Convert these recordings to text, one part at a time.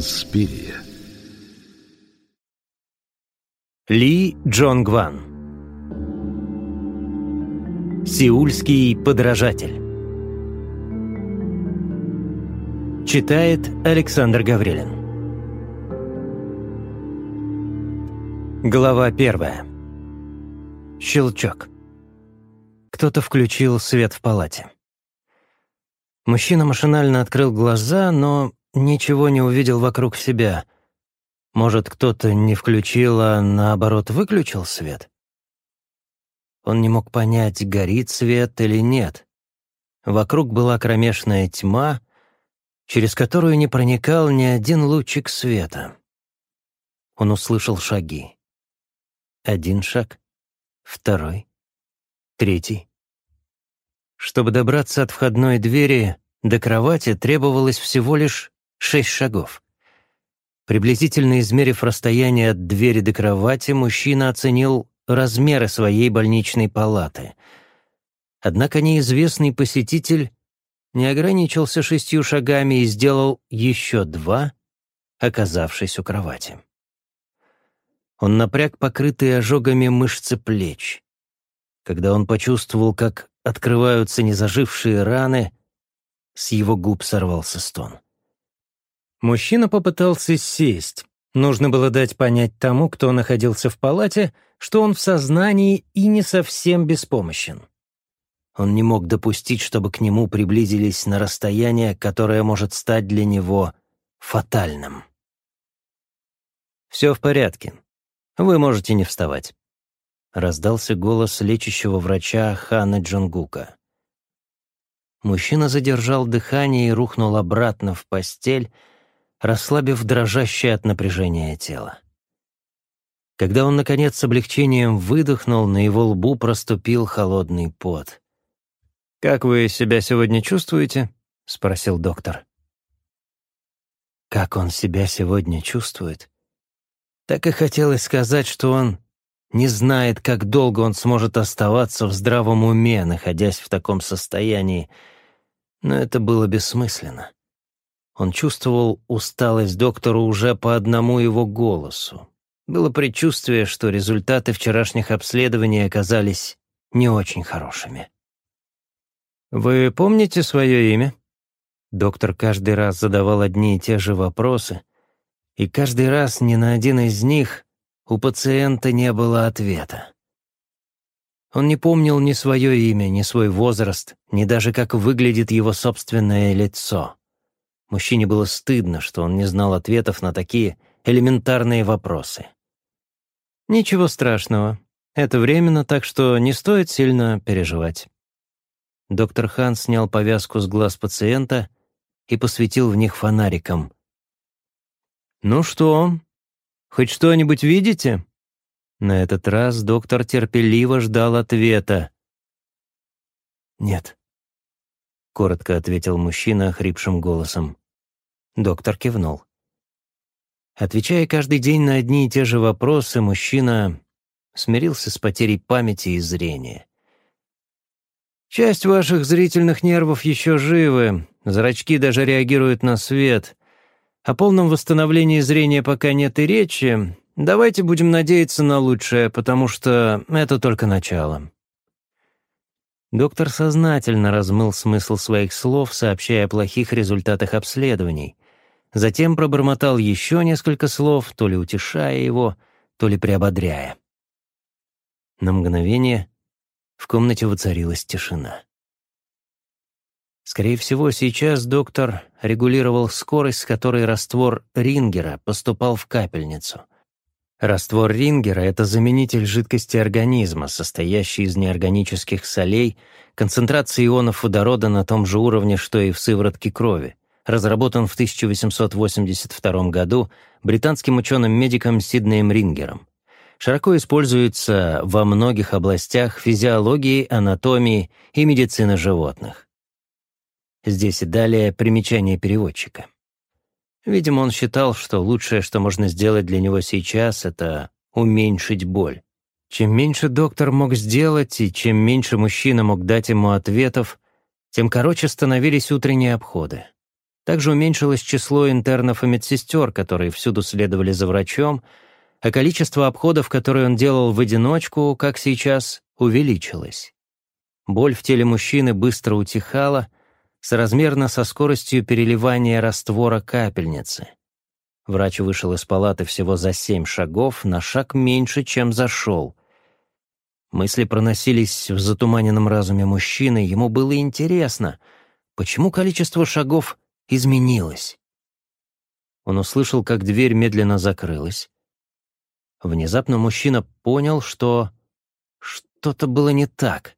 Инспирия. Ли Джон Гван Сеульский подражатель. Читает Александр Гаврилин. Глава первая. Щелчок. Кто-то включил свет в палате. Мужчина машинально открыл глаза, но ничего не увидел вокруг себя. Может, кто-то не включил, а наоборот выключил свет? Он не мог понять, горит свет или нет. Вокруг была кромешная тьма, через которую не проникал ни один лучик света. Он услышал шаги. Один шаг, второй, третий. Чтобы добраться от входной двери до кровати, требовалось всего лишь шесть шагов. Приблизительно измерив расстояние от двери до кровати, мужчина оценил размеры своей больничной палаты. Однако неизвестный посетитель не ограничился шестью шагами и сделал еще два, оказавшись у кровати. Он напряг покрытые ожогами мышцы плеч. Когда он почувствовал, как открываются незажившие раны, с его губ сорвался стон. Мужчина попытался сесть. Нужно было дать понять тому, кто находился в палате, что он в сознании и не совсем беспомощен. Он не мог допустить, чтобы к нему приблизились на расстояние, которое может стать для него фатальным. «Все в порядке. Вы можете не вставать раздался голос лечащего врача Хана Джонгука. Мужчина задержал дыхание и рухнул обратно в постель, расслабив дрожащее от напряжения тело. Когда он, наконец, с облегчением выдохнул, на его лбу проступил холодный пот. «Как вы себя сегодня чувствуете?» — спросил доктор. Как он себя сегодня чувствует? Так и хотелось сказать, что он не знает, как долго он сможет оставаться в здравом уме, находясь в таком состоянии. Но это было бессмысленно. Он чувствовал усталость доктора уже по одному его голосу. Было предчувствие, что результаты вчерашних обследований оказались не очень хорошими. «Вы помните свое имя?» Доктор каждый раз задавал одни и те же вопросы, и каждый раз ни на один из них у пациента не было ответа. Он не помнил ни свое имя, ни свой возраст, ни даже как выглядит его собственное лицо. Мужчине было стыдно, что он не знал ответов на такие элементарные вопросы. «Ничего страшного. Это временно, так что не стоит сильно переживать». Доктор Хан снял повязку с глаз пациента и посветил в них фонариком. «Ну что, Хоть что-нибудь видите?» На этот раз доктор терпеливо ждал ответа. «Нет», — коротко ответил мужчина хрипшим голосом. Доктор кивнул. Отвечая каждый день на одни и те же вопросы, мужчина смирился с потерей памяти и зрения. «Часть ваших зрительных нервов еще живы, зрачки даже реагируют на свет. О полном восстановлении зрения пока нет и речи. Давайте будем надеяться на лучшее, потому что это только начало. Доктор сознательно размыл смысл своих слов, сообщая о плохих результатах обследований. Затем пробормотал еще несколько слов, то ли утешая его, то ли приободряя. На мгновение в комнате воцарилась тишина. Скорее всего, сейчас доктор регулировал скорость, с которой раствор Рингера поступал в капельницу. Раствор Рингера — это заменитель жидкости организма, состоящий из неорганических солей, концентрации ионов водорода на том же уровне, что и в сыворотке крови. Разработан в 1882 году британским ученым-медиком Сиднеем Рингером. Широко используется во многих областях физиологии, анатомии и медицины животных. Здесь и далее примечание переводчика. Видимо, он считал, что лучшее, что можно сделать для него сейчас, это уменьшить боль. Чем меньше доктор мог сделать и чем меньше мужчина мог дать ему ответов, тем короче становились утренние обходы. Также уменьшилось число интернов и медсестер, которые всюду следовали за врачом, а количество обходов, которые он делал в одиночку, как сейчас, увеличилось. Боль в теле мужчины быстро утихала, соразмерно со скоростью переливания раствора капельницы. Врач вышел из палаты всего за семь шагов, на шаг меньше, чем зашел. Мысли проносились в затуманенном разуме мужчины, ему было интересно, почему количество шагов изменилось. Он услышал, как дверь медленно закрылась. Внезапно мужчина понял, что что-то было не так.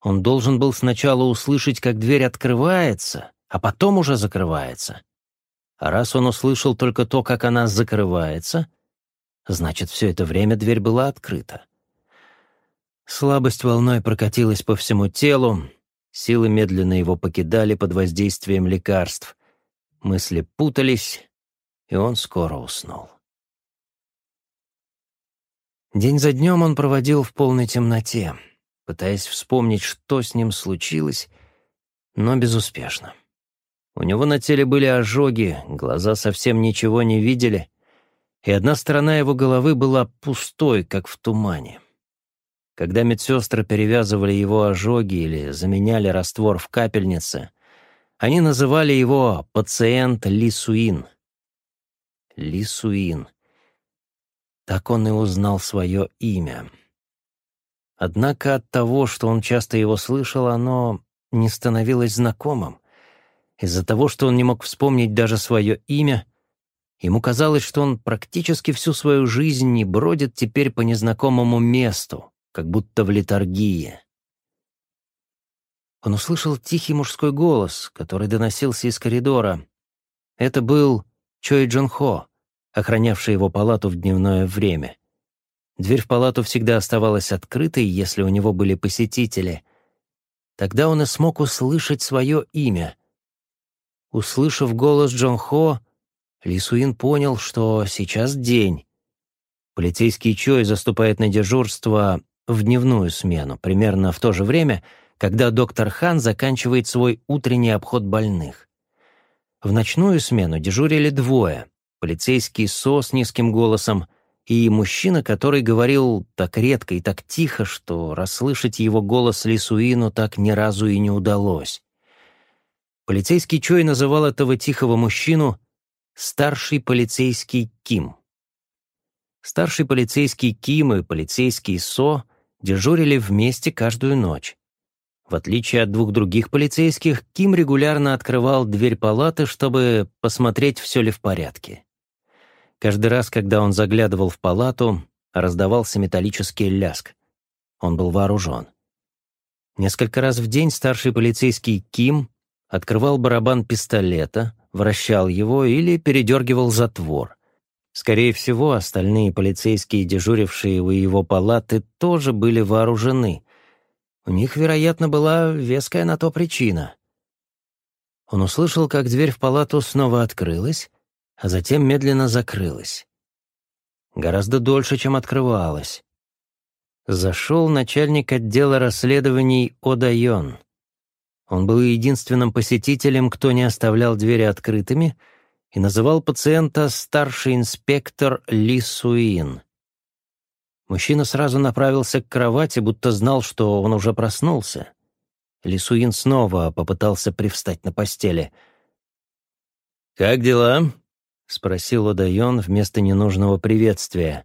Он должен был сначала услышать, как дверь открывается, а потом уже закрывается. А раз он услышал только то, как она закрывается, значит, все это время дверь была открыта. Слабость волной прокатилась по всему телу, силы медленно его покидали под воздействием лекарств. Мысли путались, и он скоро уснул. День за днем он проводил в полной темноте, пытаясь вспомнить, что с ним случилось, но безуспешно. У него на теле были ожоги, глаза совсем ничего не видели, и одна сторона его головы была пустой, как в тумане. Когда медсестры перевязывали его ожоги или заменяли раствор в капельнице, они называли его «пациент Лисуин». Лисуин. Так он и узнал свое имя. Однако от того, что он часто его слышал, оно не становилось знакомым. Из-за того, что он не мог вспомнить даже свое имя, ему казалось, что он практически всю свою жизнь не бродит теперь по незнакомому месту, как будто в литургии. Он услышал тихий мужской голос, который доносился из коридора. Это был Чой Джон Хо, охранявший его палату в дневное время. Дверь в палату всегда оставалась открытой, если у него были посетители. Тогда он и смог услышать свое имя — Услышав голос Джон Хо, Ли Суин понял, что сейчас день. Полицейский Чой заступает на дежурство в дневную смену, примерно в то же время, когда доктор Хан заканчивает свой утренний обход больных. В ночную смену дежурили двое — полицейский Со с низким голосом и мужчина, который говорил так редко и так тихо, что расслышать его голос Лисуину так ни разу и не удалось. Полицейский Чой называл этого тихого мужчину «старший полицейский Ким». Старший полицейский Ким и полицейский Со дежурили вместе каждую ночь. В отличие от двух других полицейских, Ким регулярно открывал дверь палаты, чтобы посмотреть, все ли в порядке. Каждый раз, когда он заглядывал в палату, раздавался металлический ляск. Он был вооружен. Несколько раз в день старший полицейский Ким открывал барабан пистолета, вращал его или передергивал затвор. Скорее всего, остальные полицейские, дежурившие у его палаты, тоже были вооружены. У них, вероятно, была веская на то причина. Он услышал, как дверь в палату снова открылась, а затем медленно закрылась. Гораздо дольше, чем открывалась. Зашел начальник отдела расследований Одайон. Он был единственным посетителем, кто не оставлял двери открытыми, и называл пациента старший инспектор Ли Суин. Мужчина сразу направился к кровати, будто знал, что он уже проснулся. Ли Суин снова попытался привстать на постели. «Как дела?» — спросил Одайон вместо ненужного приветствия.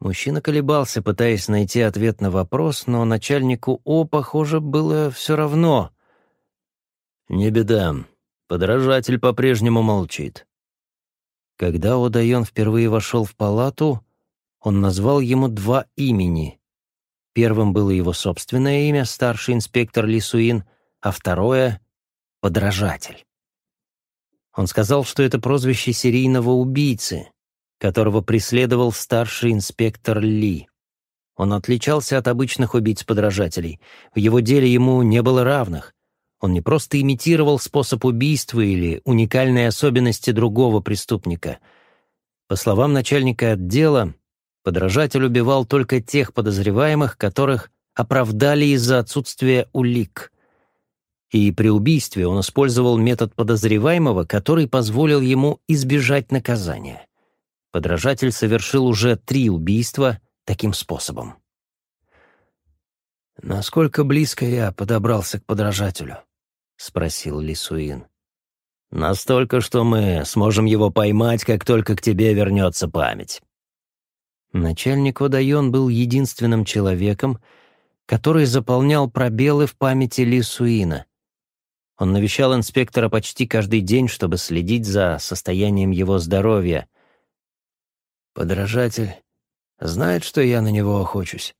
Мужчина колебался, пытаясь найти ответ на вопрос, но начальнику О, похоже, было все равно. «Не беда. Подражатель по-прежнему молчит». Когда Одайон впервые вошел в палату, он назвал ему два имени. Первым было его собственное имя, старший инспектор Лисуин, а второе — подражатель. Он сказал, что это прозвище серийного убийцы, которого преследовал старший инспектор Ли. Он отличался от обычных убийц-подражателей. В его деле ему не было равных. Он не просто имитировал способ убийства или уникальные особенности другого преступника. По словам начальника отдела, подражатель убивал только тех подозреваемых, которых оправдали из-за отсутствия улик. и при убийстве он использовал метод подозреваемого, который позволил ему избежать наказания. Подражатель совершил уже три убийства таким способом. «Насколько близко я подобрался к подражателю?» — спросил Лисуин. «Настолько, что мы сможем его поймать, как только к тебе вернется память». Начальник Водайон был единственным человеком, который заполнял пробелы в памяти Лисуина. Он навещал инспектора почти каждый день, чтобы следить за состоянием его здоровья. «Подражатель знает, что я на него охочусь?»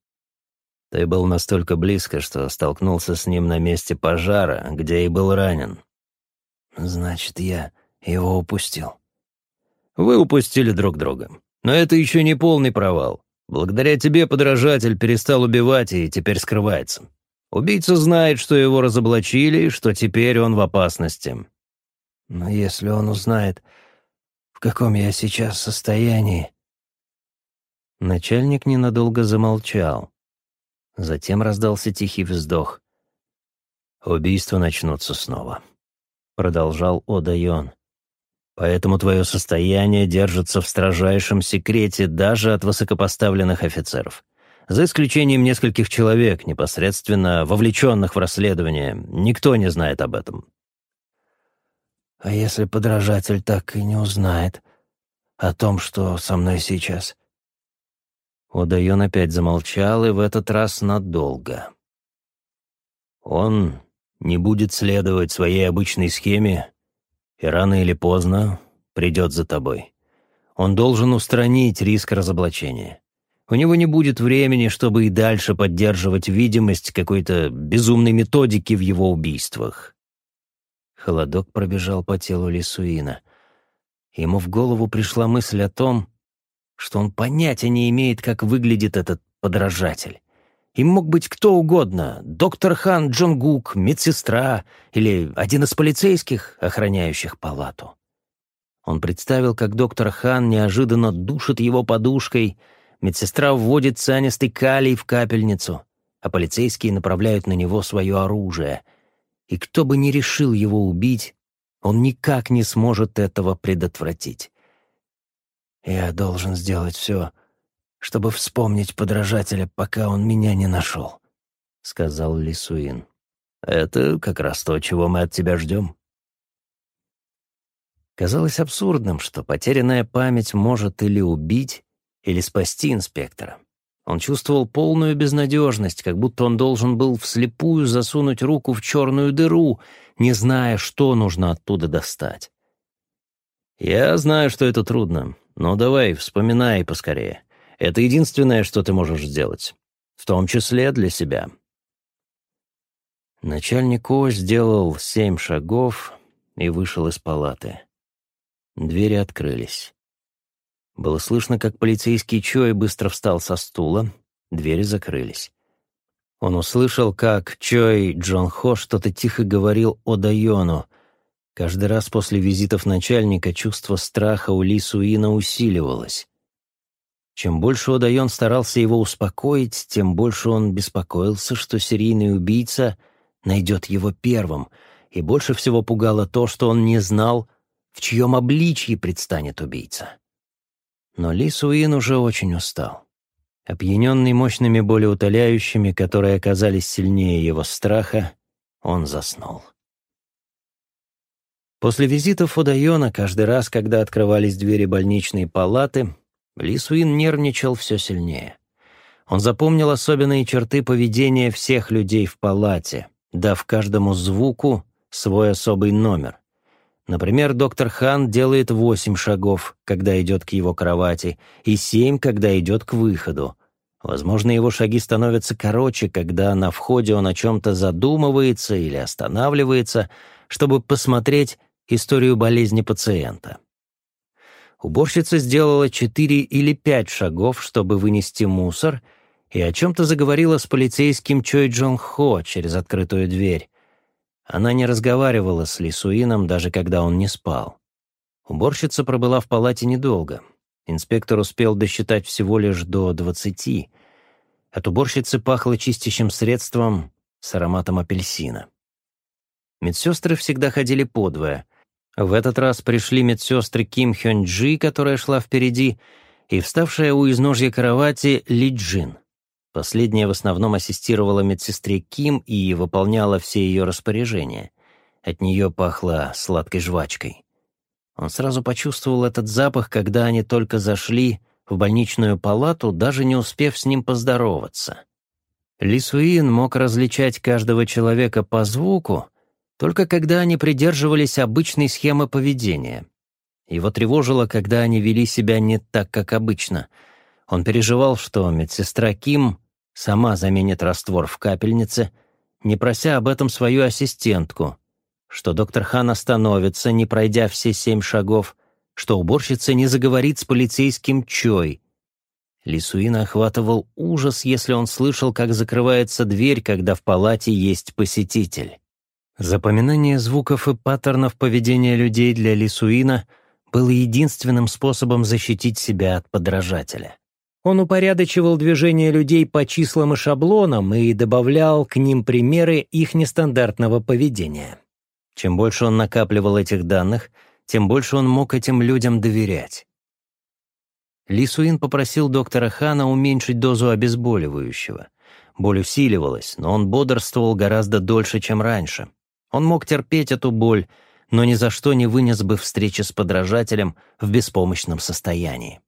Ты был настолько близко, что столкнулся с ним на месте пожара, где и был ранен. Значит, я его упустил. Вы упустили друг друга. Но это еще не полный провал. Благодаря тебе подражатель перестал убивать и теперь скрывается. Убийца знает, что его разоблачили, и что теперь он в опасности. Но если он узнает, в каком я сейчас состоянии... Начальник ненадолго замолчал. Затем раздался тихий вздох. «Убийства начнутся снова», — продолжал Одайон. «Поэтому твое состояние держится в строжайшем секрете даже от высокопоставленных офицеров. За исключением нескольких человек, непосредственно вовлеченных в расследование, никто не знает об этом». «А если подражатель так и не узнает о том, что со мной сейчас?» Удайон опять замолчал, и в этот раз надолго. Он не будет следовать своей обычной схеме, и рано или поздно придет за тобой. Он должен устранить риск разоблачения. У него не будет времени, чтобы и дальше поддерживать видимость какой-то безумной методики в его убийствах. Холодок пробежал по телу Лисуина. Ему в голову пришла мысль о том, что он понятия не имеет, как выглядит этот подражатель. Им мог быть кто угодно — доктор Хан Джонгук, медсестра или один из полицейских, охраняющих палату. Он представил, как доктор Хан неожиданно душит его подушкой, медсестра вводит цианистый калий в капельницу, а полицейские направляют на него свое оружие. И кто бы ни решил его убить, он никак не сможет этого предотвратить. Я должен сделать все, чтобы вспомнить подражателя, пока он меня не нашел», — сказал Лисуин. «Это как раз то, чего мы от тебя ждем». Казалось абсурдным, что потерянная память может или убить, или спасти инспектора. Он чувствовал полную безнадежность, как будто он должен был вслепую засунуть руку в черную дыру, не зная, что нужно оттуда достать. «Я знаю, что это трудно, ну давай, вспоминай поскорее. Это единственное, что ты можешь сделать. В том числе для себя. Начальник О сделал семь шагов и вышел из палаты. Двери открылись. Было слышно, как полицейский Чой быстро встал со стула, двери закрылись. Он услышал, как Чой Джон Хо что-то тихо говорил о Дайону — Каждый раз после визитов начальника чувство страха у Ли Суина усиливалось. Чем больше Одайон старался его успокоить, тем больше он беспокоился, что серийный убийца найдет его первым, и больше всего пугало то, что он не знал, в чьем обличье предстанет убийца. Но Ли Суин уже очень устал. Опьяненный мощными болеутоляющими, которые оказались сильнее его страха, он заснул. После визитов Удайона каждый раз, когда открывались двери больничной палаты, Лисуин нервничал все сильнее. Он запомнил особенные черты поведения всех людей в палате, дав каждому звуку свой особый номер. Например, доктор Хан делает восемь шагов, когда идет к его кровати, и семь, когда идет к выходу. Возможно, его шаги становятся короче, когда на входе он о чем-то задумывается или останавливается, чтобы посмотреть, историю болезни пациента. Уборщица сделала четыре или пять шагов, чтобы вынести мусор, и о чем-то заговорила с полицейским Чой Джон Хо через открытую дверь. Она не разговаривала с Лисуином, даже когда он не спал. Уборщица пробыла в палате недолго. Инспектор успел досчитать всего лишь до двадцати. От уборщицы пахло чистящим средством с ароматом апельсина. Медсестры всегда ходили подвое. В этот раз пришли медсестры Ким Хён Джи, которая шла впереди, и вставшая у изножья кровати Ли Джин. Последняя в основном ассистировала медсестре Ким и выполняла все ее распоряжения. От нее пахло сладкой жвачкой. Он сразу почувствовал этот запах, когда они только зашли в больничную палату, даже не успев с ним поздороваться. Ли Суин мог различать каждого человека по звуку, только когда они придерживались обычной схемы поведения. Его тревожило, когда они вели себя не так, как обычно. Он переживал, что медсестра Ким сама заменит раствор в капельнице, не прося об этом свою ассистентку, что доктор Хан остановится, не пройдя все семь шагов, что уборщица не заговорит с полицейским Чой. Лисуина охватывал ужас, если он слышал, как закрывается дверь, когда в палате есть посетитель. Запоминание звуков и паттернов поведения людей для Лисуина было единственным способом защитить себя от подражателя. Он упорядочивал движения людей по числам и шаблонам и добавлял к ним примеры их нестандартного поведения. Чем больше он накапливал этих данных, тем больше он мог этим людям доверять. Ли Суин попросил доктора Хана уменьшить дозу обезболивающего. Боль усиливалась, но он бодрствовал гораздо дольше, чем раньше. Он мог терпеть эту боль, но ни за что не вынес бы встречи с подражателем в беспомощном состоянии.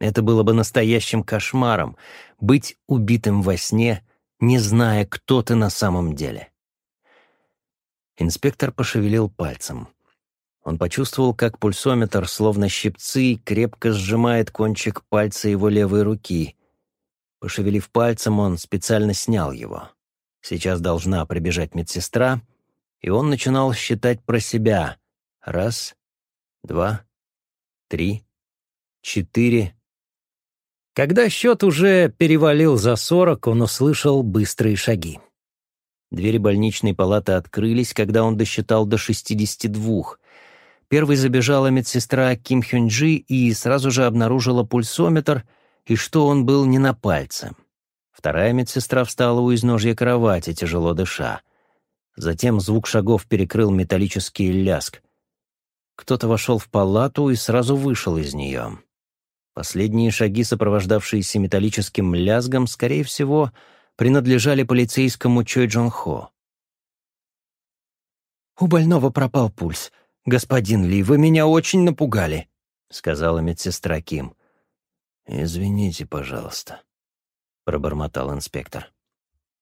Это было бы настоящим кошмаром — быть убитым во сне, не зная, кто ты на самом деле. Инспектор пошевелил пальцем. Он почувствовал, как пульсометр, словно щипцы, крепко сжимает кончик пальца его левой руки. Пошевелив пальцем, он специально снял его. Сейчас должна прибежать медсестра — и он начинал считать про себя. Раз, два, три, четыре. Когда счет уже перевалил за сорок, он услышал быстрые шаги. Двери больничной палаты открылись, когда он досчитал до шестидесяти двух. Первой забежала медсестра Ким Хюнджи и сразу же обнаружила пульсометр и что он был не на пальце. Вторая медсестра встала у изножья кровати, тяжело дыша. Затем звук шагов перекрыл металлический ляск. Кто-то вошел в палату и сразу вышел из нее. Последние шаги, сопровождавшиеся металлическим лязгом, скорее всего, принадлежали полицейскому Чой Джон Хо. «У больного пропал пульс. Господин Ли, вы меня очень напугали», — сказала медсестра Ким. «Извините, пожалуйста», — пробормотал инспектор.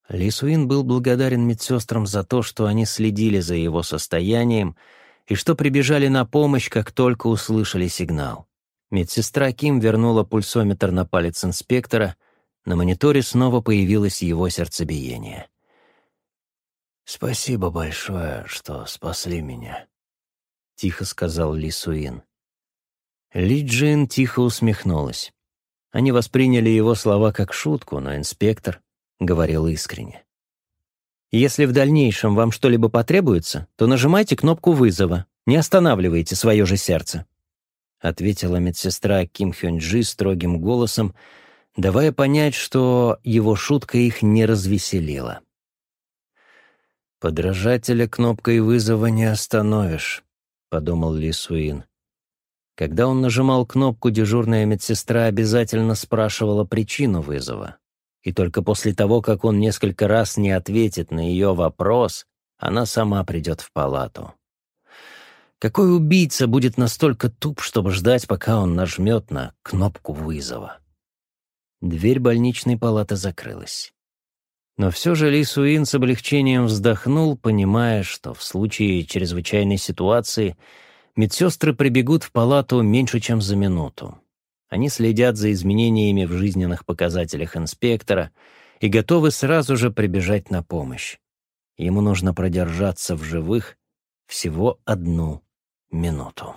Лисуин был благодарен медсестрам за то, что они следили за его состоянием и что прибежали на помощь, как только услышали сигнал. Медсестра Ким вернула пульсометр на палец инспектора, на мониторе снова появилось его сердцебиение. «Спасибо большое, что спасли меня», — тихо сказал Ли Суин. Ли Джин тихо усмехнулась. Они восприняли его слова как шутку, но инспектор говорил искренне. Если в дальнейшем вам что-либо потребуется, то нажимайте кнопку вызова, не останавливайте свое же сердце», — ответила медсестра Ким Хёнджи строгим голосом, давая понять, что его шутка их не развеселила. «Подражателя кнопкой вызова не остановишь», — подумал Ли Суин. Когда он нажимал кнопку, дежурная медсестра обязательно спрашивала причину вызова и только после того, как он несколько раз не ответит на ее вопрос, она сама придет в палату. Какой убийца будет настолько туп, чтобы ждать, пока он нажмет на кнопку вызова? Дверь больничной палаты закрылась. Но все же Ли Суин с облегчением вздохнул, понимая, что в случае чрезвычайной ситуации медсестры прибегут в палату меньше, чем за минуту. Они следят за изменениями в жизненных показателях инспектора и готовы сразу же прибежать на помощь. Ему нужно продержаться в живых всего одну минуту.